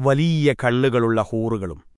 വലിയ കള്ളുകളുള്ള ഹൂറുകളും.